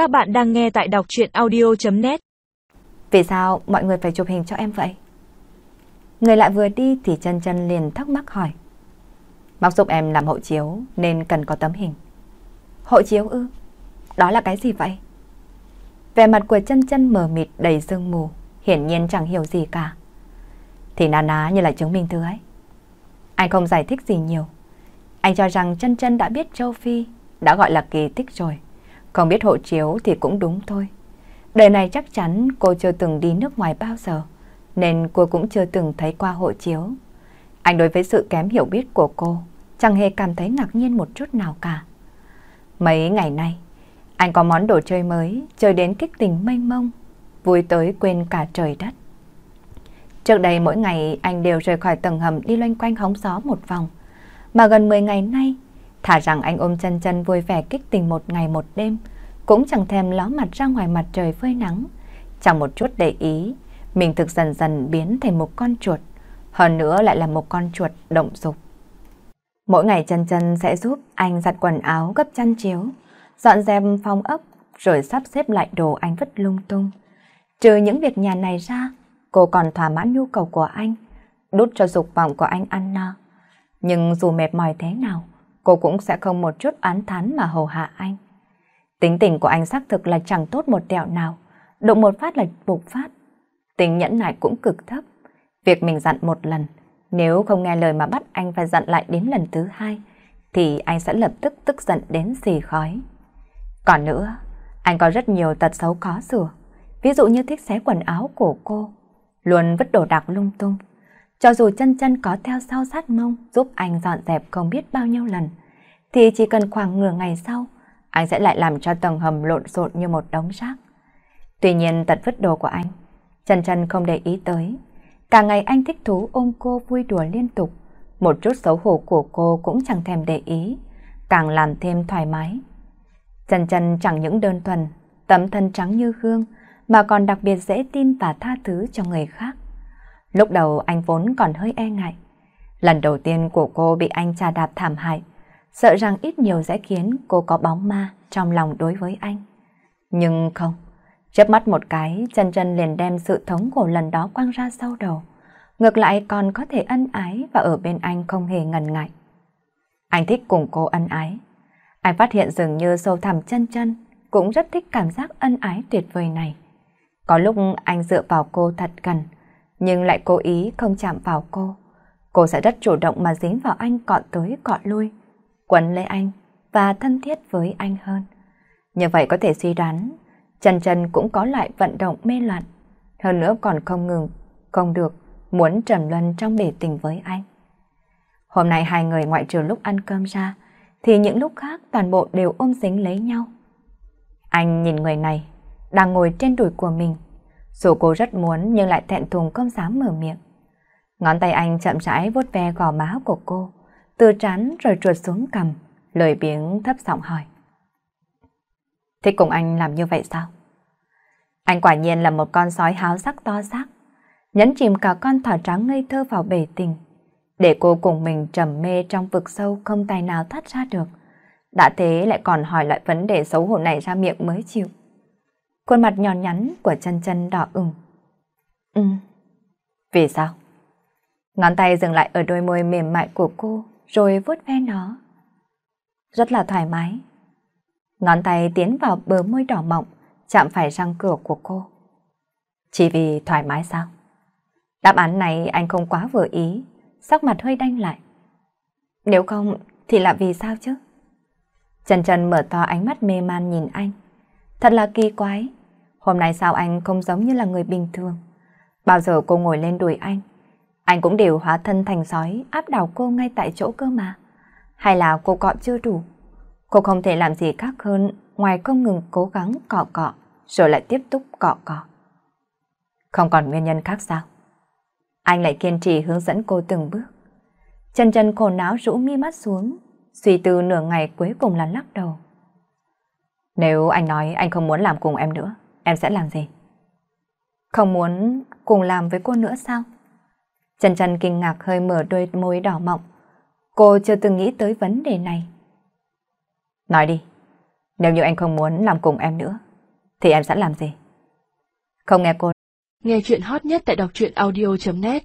Các bạn đang nghe tại đọc chuyện audio.net Vì sao mọi người phải chụp hình cho em vậy? Người lại vừa đi thì chân chân liền thắc mắc hỏi. Móc giúp em làm hộ chiếu nên cần có tấm hình. Hộ chiếu ư? Đó là cái gì vậy? Vẻ mặt của chân chân mờ mịt đầy sương mù, hiển nhiên chẳng hiểu gì cả. Thì ná ná như là chứng minh thứ ấy. Anh không giải thích gì nhiều. Anh cho rằng chân chân đã biết châu Phi, đã gọi là kỳ tích rồi. Không biết hộ chiếu thì cũng đúng thôi. Đời này chắc chắn cô chưa từng đi nước ngoài bao giờ, nên cô cũng chưa từng thấy qua hộ chiếu. Anh đối với sự kém hiểu biết của cô, chẳng hề cảm thấy ngạc nhiên một chút nào cả. Mấy ngày nay, anh có món đồ chơi mới, chơi đến kích tình mênh mông, vui tới quên cả trời đất. Trước đây mỗi ngày anh đều rời khỏi tầng hầm đi loanh quanh hóng gió một vòng, mà gần 10 ngày nay Thả rằng anh ôm chân chân vui vẻ kích tình một ngày một đêm, cũng chẳng thèm ló mặt ra ngoài mặt trời phơi nắng. Chẳng một chút để ý, mình thực dần dần biến thành một con chuột, hơn nữa lại là một con chuột động dục. Mỗi ngày chân chân sẽ giúp anh giặt quần áo gấp chăn chiếu, dọn dẹp phòng ấp rồi sắp xếp lại đồ anh vứt lung tung. Trừ những việc nhà này ra, cô còn thỏa mãn nhu cầu của anh, đút cho dục vọng của anh ăn no. Nhưng dù mệt mỏi thế nào, cô cũng sẽ không một chút án thán mà hầu hạ anh. Tính tình của anh xác thực là chẳng tốt một tẹo nào, động một phát là bục phát. Tính nhẫn nại cũng cực thấp. Việc mình dặn một lần, nếu không nghe lời mà bắt anh phải dặn lại đến lần thứ hai, thì anh sẽ lập tức tức giận đến xì khói. Còn nữa, anh có rất nhiều tật xấu khó sửa, ví dụ như thích xé quần áo của cô, luôn vứt đồ đạc lung tung, cho dù chân chân có theo sau sát mông giúp anh dọn dẹp không biết bao nhiêu lần, thì chỉ cần khoảng nửa ngày sau, anh sẽ lại làm cho tầng hầm lộn xộn như một đống rác. Tuy nhiên tật vứt đồ của anh, chân chân không để ý tới. Cả ngày anh thích thú ôm cô vui đùa liên tục, một chút xấu hổ của cô cũng chẳng thèm để ý, càng làm thêm thoải mái. Chân chân chẳng những đơn thuần, tấm thân trắng như hương, mà còn đặc biệt dễ tin và tha thứ cho người khác. Lúc đầu anh vốn còn hơi e ngại. Lần đầu tiên của cô bị anh trà đạp thảm hại, sợ rằng ít nhiều sẽ khiến cô có bóng ma trong lòng đối với anh. Nhưng không, chớp mắt một cái, chân chân liền đem sự thống khổ lần đó quăng ra sau đầu. Ngược lại còn có thể ân ái và ở bên anh không hề ngần ngại. Anh thích cùng cô ân ái. Anh phát hiện dường như sâu thẳm chân chân cũng rất thích cảm giác ân ái tuyệt vời này. Có lúc anh dựa vào cô thật gần, nhưng lại cố ý không chạm vào cô. Cô sẽ rất chủ động mà dính vào anh cọ tới cọ lui, quấn lấy anh và thân thiết với anh hơn. Như vậy có thể suy đoán, Trần Trần cũng có loại vận động mê loạn, hơn nữa còn không ngừng, không được, muốn trầm luân trong bể tình với anh. Hôm nay hai người ngoại trừ lúc ăn cơm ra, thì những lúc khác toàn bộ đều ôm dính lấy nhau. Anh nhìn người này, đang ngồi trên đùi của mình, dù cô rất muốn nhưng lại thẹn thùng không dám mở miệng. Ngón tay anh chậm rãi vuốt ve gò má của cô, từ trán rồi trượt xuống cầm, lời biếng thấp giọng hỏi. Thích cùng anh làm như vậy sao? Anh quả nhiên là một con sói háo sắc to xác, nhấn chìm cả con thỏ trắng ngây thơ vào bể tình, để cô cùng mình trầm mê trong vực sâu không tài nào thoát ra được. Đã thế lại còn hỏi lại vấn đề xấu hổ này ra miệng mới chịu. Khuôn mặt nhòn nhắn của chân chân đỏ ửng. Ừ. Vì sao? Ngón tay dừng lại ở đôi môi mềm mại của cô, rồi vuốt ve nó. Rất là thoải mái. Ngón tay tiến vào bờ môi đỏ mọng, chạm phải răng cửa của cô. Chỉ vì thoải mái sao? Đáp án này anh không quá vừa ý, sắc mặt hơi đanh lại. Nếu không, thì là vì sao chứ? Trần Trần mở to ánh mắt mê man nhìn anh. Thật là kỳ quái, Hôm nay sao anh không giống như là người bình thường? Bao giờ cô ngồi lên đùi anh, anh cũng đều hóa thân thành sói áp đảo cô ngay tại chỗ cơ mà. Hay là cô cọ chưa đủ? Cô không thể làm gì khác hơn ngoài không ngừng cố gắng cọ cọ, rồi lại tiếp tục cọ cọ. Không còn nguyên nhân khác sao? Anh lại kiên trì hướng dẫn cô từng bước. Chân chân khổ não rũ mi mắt xuống, suy tư nửa ngày cuối cùng là lắc đầu. Nếu anh nói anh không muốn làm cùng em nữa, em sẽ làm gì? Không muốn cùng làm với cô nữa sao? Trần Trần kinh ngạc hơi mở đôi môi đỏ mọng. Cô chưa từng nghĩ tới vấn đề này. Nói đi, nếu như anh không muốn làm cùng em nữa, thì em sẽ làm gì? Không nghe cô. Nghe chuyện hot nhất tại đọc truyện audio.net